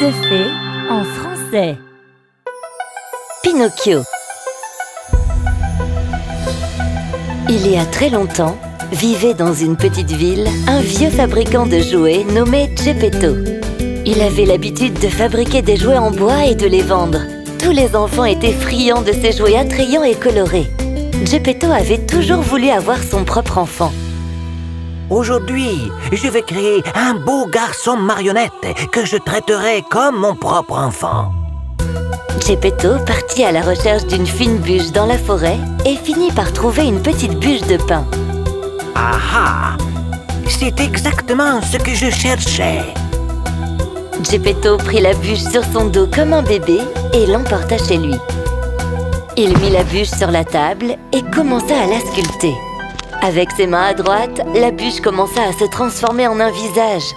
De fées en français. Pinocchio Il y a très longtemps, vivait dans une petite ville un vieux fabricant de jouets nommé Geppetto. Il avait l'habitude de fabriquer des jouets en bois et de les vendre. Tous les enfants étaient friands de ces jouets attrayants et colorés. Geppetto avait toujours voulu avoir son propre enfant. Aujourd'hui, je vais créer un beau garçon marionnette que je traiterai comme mon propre enfant. Geppetto partit à la recherche d'une fine bûche dans la forêt et finit par trouver une petite bûche de pain. Ah ah C'est exactement ce que je cherchais. Geppetto prit la bûche sur son dos comme un bébé et l'emporta chez lui. Il mit la bûche sur la table et commença à la sculpter. Avec ses mains à droite, la bûche commença à se transformer en un visage.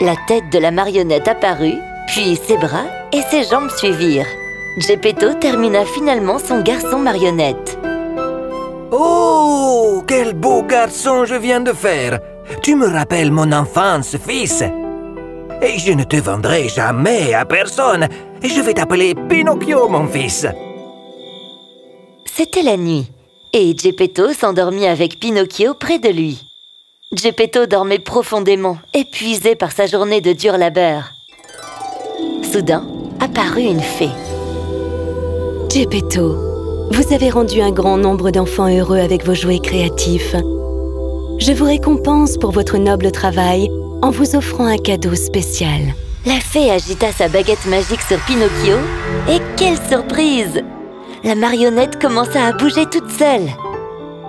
La tête de la marionnette apparut, puis ses bras et ses jambes suivirent. Geppetto termina finalement son garçon marionnette. Oh, quel beau garçon je viens de faire Tu me rappelles mon enfance, fils Et je ne te vendrai jamais à personne Je vais t'appeler Pinocchio, mon fils C'était la nuit, et Geppetto s'endormit avec Pinocchio près de lui. Geppetto dormait profondément, épuisé par sa journée de dur labeur. Soudain, apparut une fée. Geppetto, vous avez rendu un grand nombre d'enfants heureux avec vos jouets créatifs. Je vous récompense pour votre noble travail en vous offrant un cadeau spécial. La fée agita sa baguette magique sur Pinocchio et quelle surprise La marionnette commença à bouger toute seule.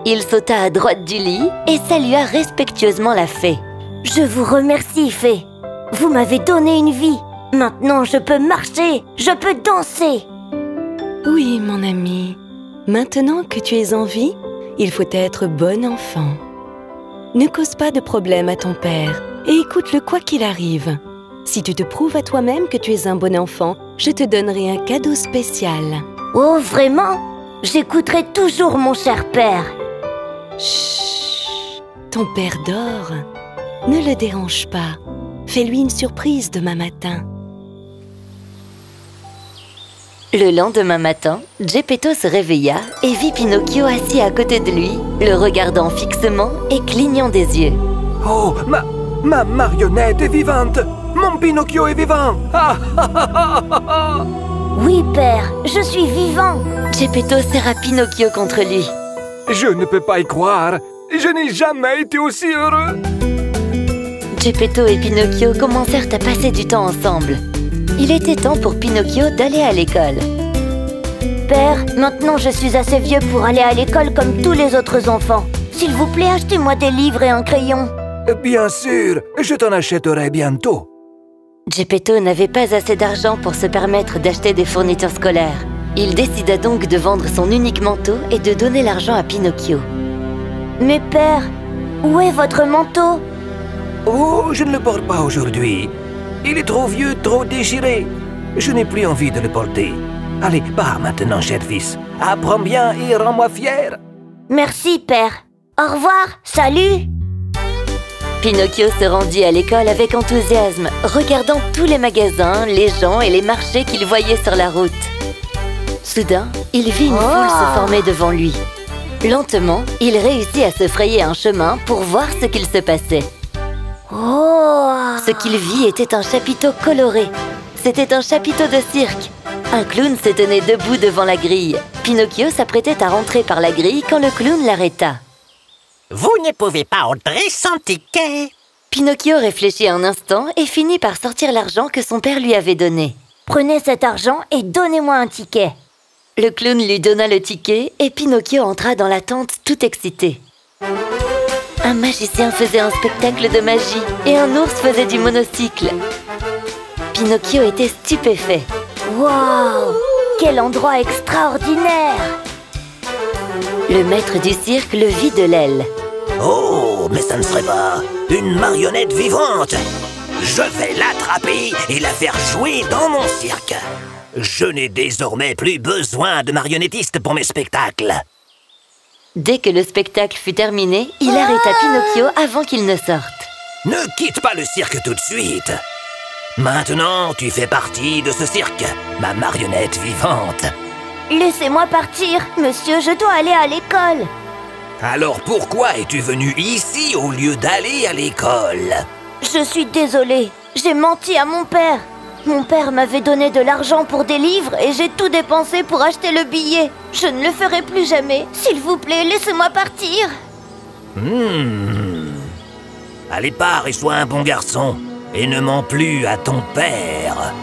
Il sauta à droite du lit et salua respectueusement la fée. Je vous remercie, fée. Vous m'avez donné une vie. Maintenant, je peux marcher, je peux danser. Oui, mon ami. Maintenant que tu es en vie, il faut être bon enfant. Ne cause pas de problème à ton père et écoute-le quoi qu'il arrive. Si tu te prouves à toi-même que tu es un bon enfant, je te donnerai un cadeau spécial. Oh, vraiment? J'écouterai toujours mon cher père. Chut Ton père dort. Ne le dérange pas. Fais-lui une surprise demain matin. Le lendemain matin, Geppetto se réveilla et vit Pinocchio assis à côté de lui, le regardant fixement et clignant des yeux. Oh, ma, ma marionnette est vivante Mon Pinocchio est vivant ah, ah, ah, ah, ah, ah. Oui, père, je suis vivant. Geppetto serra Pinocchio contre lui. Je ne peux pas y croire Je n'ai jamais été aussi heureux Geppetto et Pinocchio commencèrent à passer du temps ensemble. Il était temps pour Pinocchio d'aller à l'école. Père, maintenant je suis assez vieux pour aller à l'école comme tous les autres enfants. S'il vous plaît, achetez-moi des livres et un crayon. Bien sûr, je t'en achèterai bientôt. Geppetto n'avait pas assez d'argent pour se permettre d'acheter des fournitures scolaires. Il décida donc de vendre son unique manteau et de donner l'argent à Pinocchio. Mais père, où est votre manteau? Oh, je ne le porte pas aujourd'hui. Il est trop vieux, trop déchiré. Je n'ai plus envie de le porter. Allez, pars maintenant, cher fils. Apprends bien et rends-moi fier. Merci, père. Au revoir, salut Pinocchio se rendit à l'école avec enthousiasme, regardant tous les magasins, les gens et les marchés qu'il voyait sur la route. Soudain, il vit une Oh. foule se former devant lui. Lentement, il réussit à se frayer un chemin pour voir ce qu'il se passait. Oh Ce qu'il vit était un chapiteau coloré. C'était un chapiteau de cirque. Un clown se tenait debout devant la grille. Pinocchio s'apprêtait à rentrer par la grille quand le clown l'arrêta. Vous ne pouvez pas entrer sans ticket. Pinocchio réfléchit un instant et finit par sortir l'argent que son père lui avait donné. Prenez cet argent et donnez-moi un ticket. Le clown lui donna le ticket et Pinocchio entra dans la tente tout excité. Un magicien faisait un spectacle de magie et un ours faisait du monocycle. Pinocchio était stupéfait. Waouh Quel endroit extraordinaire Le maître du cirque le vit de l'aile. Oh, mais ça ne serait pas une marionnette vivante. Je vais l'attraper et la faire jouer dans mon cirque. Je n'ai désormais plus besoin de marionnettistes pour mes spectacles. Dès que le spectacle fut terminé, il arrêta Pinocchio avant qu'il ne sorte. Ne quitte pas le cirque tout de suite. Maintenant, tu fais partie de ce cirque, ma marionnette vivante. Laissez-moi partir, monsieur, je dois aller à l'école. Alors pourquoi es-tu venu ici au lieu d'aller à l'école Je suis désolée, j'ai menti à mon père. Mon père m'avait donné de l'argent pour des livres et j'ai tout dépensé pour acheter le billet. Je ne le ferai plus jamais. S'il vous plaît, laissez-moi partir. Hmm. Allez, pars et sois un bon garçon. Et ne mens plus à ton père.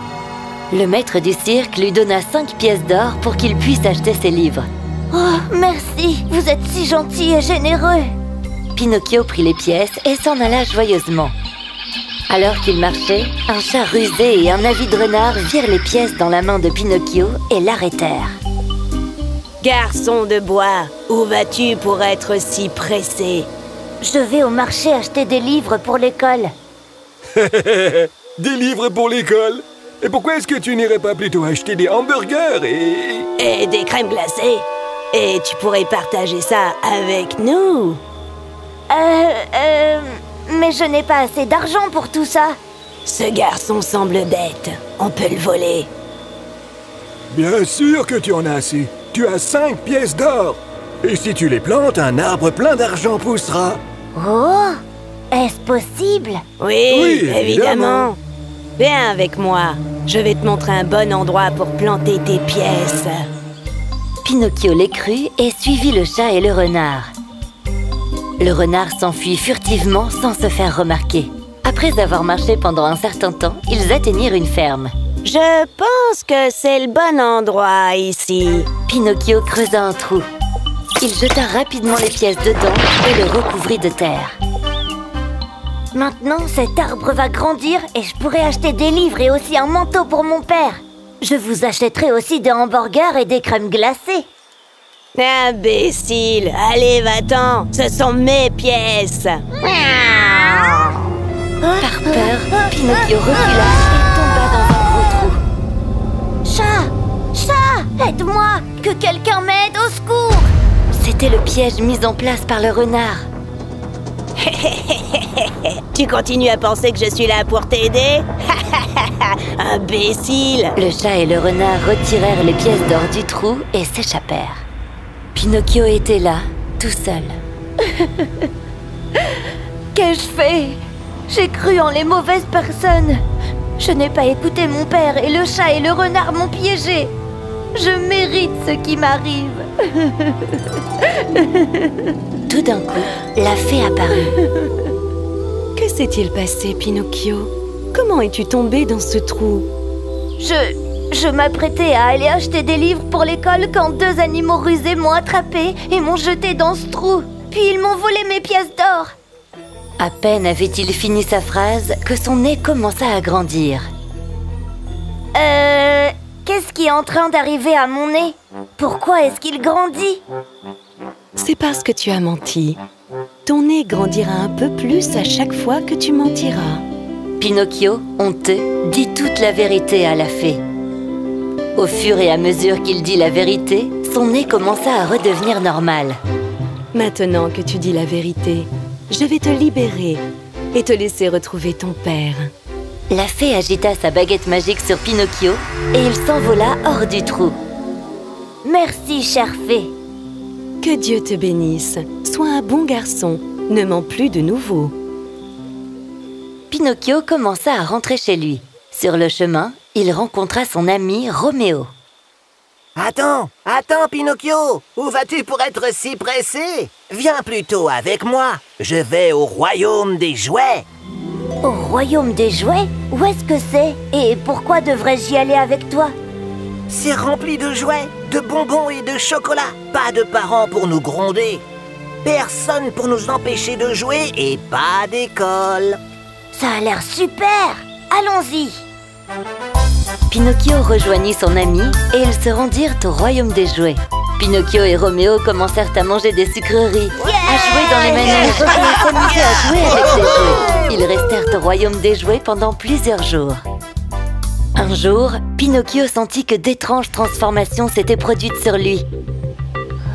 Le maître du cirque lui donna cinq pièces d'or pour qu'il puisse acheter ses livres. Oh, merci, vous êtes si gentil et généreux. Pinocchio prit les pièces et s'en alla joyeusement. Alors qu'il marchait, un chat rusé et un avide renard virent les pièces dans la main de Pinocchio et l'arrêtèrent. Garçon de bois, où vas-tu pour être si pressé? Je vais au marché acheter des livres pour l'école. Des livres pour l'école? Et pourquoi est-ce que tu n'irais pas plutôt acheter des hamburgers et... Et des crèmes glacées? Et tu pourrais partager ça avec nous Euh, euh, mais je n'ai pas assez d'argent pour tout ça. Ce garçon semble bête. On peut le voler. Bien sûr que tu en as assez. Tu as cinq pièces d'or. Et si tu les plantes, un arbre plein d'argent poussera. Oh, est-ce possible? Oui, Oui, évidemment. évidemment. Viens avec moi. Je vais te montrer un bon endroit pour planter tes pièces. Pinocchio les crut et suivit le chat et le renard. Le renard s'enfuit furtivement sans se faire remarquer. Après avoir marché pendant un certain temps, ils atteignirent une ferme. Je pense que c'est le bon endroit ici. Pinocchio creusa un trou. Il jeta rapidement les pièces dedans et le recouvrit de terre. Maintenant, cet arbre va grandir et je pourrai acheter des livres et aussi un manteau pour mon père. Je vous achèterai aussi des hamburgers et des crèmes glacées. Imbécile Allez, va-t'en Ce sont mes pièces Par peur, Pinocchio recula et tomba dans un gros trou. Chat Chat Aide-moi Que quelqu'un m'aide au secours C'était le piège mis en place par le renard. Tu continues à penser que je suis là pour t'aider? Imbécile Le chat et le renard retirèrent les pièces d'or du trou et s'échappèrent. Pinocchio était là, tout seul. Qu'ai-je fait? J'ai cru en les mauvaises personnes. Je n'ai pas écouté mon père et le chat et le renard m'ont piégé. Je mérite ce qui m'arrive. Tout d'un coup, la fée apparut. Que s'est-il passé, Pinocchio? Comment es-tu tombé dans ce trou Je... Je m'apprêtais à aller acheter des livres pour l'école quand deux animaux rusés m'ont attrapé et m'ont jeté dans ce trou. Puis ils m'ont volé mes pièces d'or. À peine avait-il fini sa phrase que son nez commença à grandir. Euh... Qu'est-ce qui est en train d'arriver à mon nez? Pourquoi est-ce qu'il grandit? C'est parce que tu as menti. Ton nez grandira un peu plus à chaque fois que tu mentiras. Pinocchio, honteux, dit toute la vérité à la fée. Au fur et à mesure qu'il dit la vérité, son nez commença à redevenir normal. Maintenant que tu dis la vérité, je vais te libérer et te laisser retrouver ton père. La fée agita sa baguette magique sur Pinocchio et il s'envola hors du trou. Merci, chère fée. Que Dieu te bénisse. Sois un bon garçon. Ne mens plus de nouveau. Pinocchio commença à rentrer chez lui. Sur le chemin, il rencontra son ami Roméo. Attends, attends, Pinocchio Où vas-tu pour être si pressé? Viens plutôt avec moi. Je vais au royaume des jouets. Au royaume des jouets? Où est-ce que c'est? Et pourquoi devrais-je y aller avec toi? C'est rempli de jouets, de bonbons et de chocolat. Pas de parents pour nous gronder. Personne pour nous empêcher de jouer et pas d'école. Ça a l'air super Allons-y Pinocchio rejoignit son ami et ils se rendirent au royaume des jouets. Pinocchio et Roméo commencèrent à manger des sucreries, à jouer dans les manèges et à s'amuser à jouer avec les jouets. Ils restèrent au royaume des jouets pendant plusieurs jours. Un jour, Pinocchio sentit que d'étranges transformations s'étaient produites sur lui.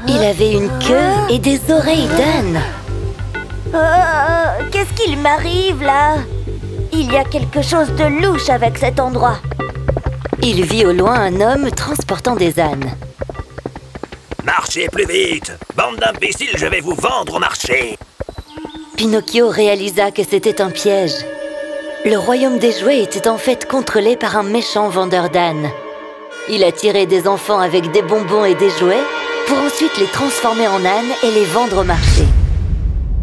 Il avait une queue et des oreilles d'âne. Euh, Qu'est-ce qu'il m'arrive là? Il y a quelque chose de louche avec cet endroit. Il vit au loin un homme transportant des ânes. Marchez plus vite Bande d'imbéciles, je vais vous vendre au marché Pinocchio réalisa que c'était un piège. Le royaume des jouets était en fait contrôlé par un méchant vendeur d'ânes. Il attirait des enfants avec des bonbons et des jouets pour ensuite les transformer en ânes et les vendre au marché.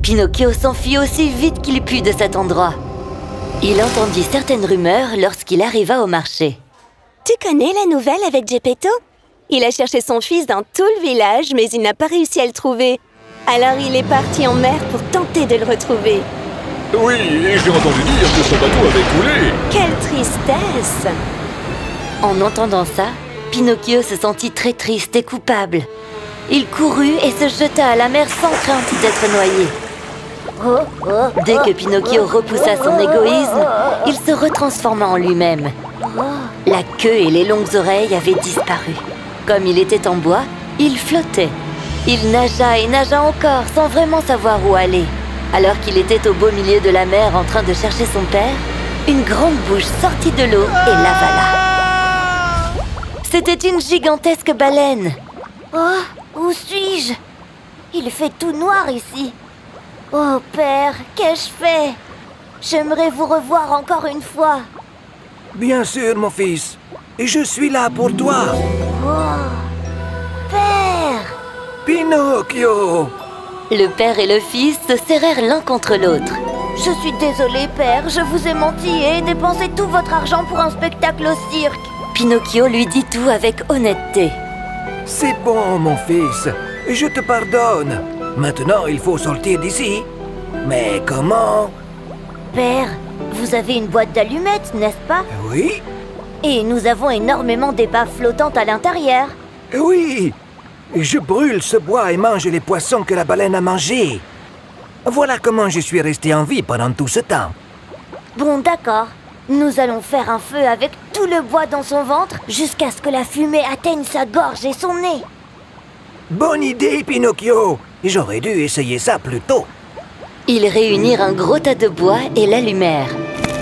Pinocchio s'enfuit aussi vite qu'il put de cet endroit. Il entendit certaines rumeurs lorsqu'il arriva au marché. Tu connais la nouvelle avec Geppetto? Il a cherché son fils dans tout le village, mais il n'a pas réussi à le trouver. Alors il est parti en mer pour tenter de le retrouver. Oui, et j'ai entendu dire que son bateau avait coulé. Quelle tristesse En entendant ça, Pinocchio se sentit très triste et coupable. Il courut et se jeta à la mer sans crainte d'être noyé. Dès que Pinocchio repoussa son égoïsme, il se retransforma en lui-même. La queue et les longues oreilles avaient disparu. Comme il était en bois, il flottait. Il nagea et nagea encore sans vraiment savoir où aller. Alors qu'il était au beau milieu de la mer en train de chercher son père, une grande bouche sortit de l'eau et l'avala. C'était une gigantesque baleine. Oh, où suis-je? Il fait tout noir ici. Oh père, qu'ai-je fait? J'aimerais vous revoir encore une fois. Bien sûr, mon fils. Et je suis là pour toi. Père Pinocchio Le père et le fils se serrèrent l'un contre l'autre. Je suis désolée, père. Je vous ai menti et dépensé tout votre argent pour un spectacle au cirque. Pinocchio lui dit tout avec honnêteté. C'est bon, mon fils. Je te pardonne. Maintenant, il faut sortir d'ici. Mais comment? Père, vous avez une boîte d'allumettes, n'est-ce pas? Oui Et nous avons énormément d'épaves flottantes à l'intérieur. Oui Je brûle ce bois et mange les poissons que la baleine a mangés. Voilà comment je suis resté en vie pendant tout ce temps. Bon, d'accord. Nous allons faire un feu avec tout le bois dans son ventre jusqu'à ce que la fumée atteigne sa gorge et son nez. Bonne idée, Pinocchio J'aurais dû essayer ça plus tôt. Ils réunirent un gros tas de bois et l'allumèrent.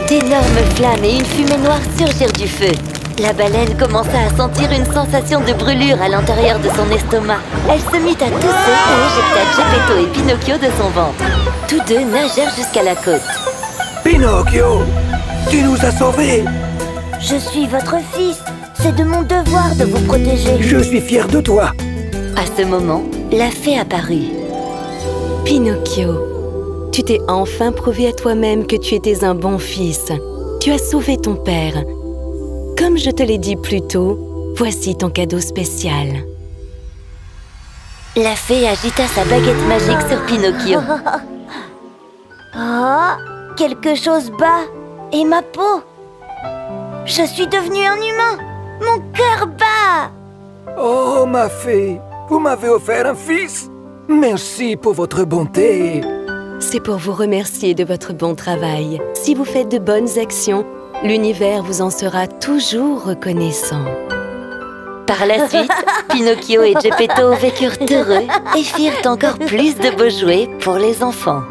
D'énormes flammes et une fumée noire surgirent du feu. La baleine commença à sentir une sensation de brûlure à l'intérieur de son estomac. Elle se mit à tousser et éjecta Geppetto et Pinocchio de son ventre. Tous deux nagèrent jusqu'à la côte. Pinocchio Tu nous as sauvés Je suis votre fils. C'est de mon devoir de vous protéger. Je suis fier de toi À ce moment, la fée apparut. Pinocchio, tu t'es enfin prouvé à toi-même que tu étais un bon fils. Tu as sauvé ton père. Comme je te l'ai dit plus tôt, voici ton cadeau spécial. La fée agita sa baguette magique sur Pinocchio. Oh, quelque chose bat et ma peau. Je suis devenu un humain. Mon cœur bat. Oh, ma fée Vous m'avez offert un fils Merci pour votre bonté C'est pour vous remercier de votre bon travail. Si vous faites de bonnes actions, l'univers vous en sera toujours reconnaissant. Par la suite, Pinocchio et Geppetto vécurent heureux et firent encore plus de beaux jouets pour les enfants.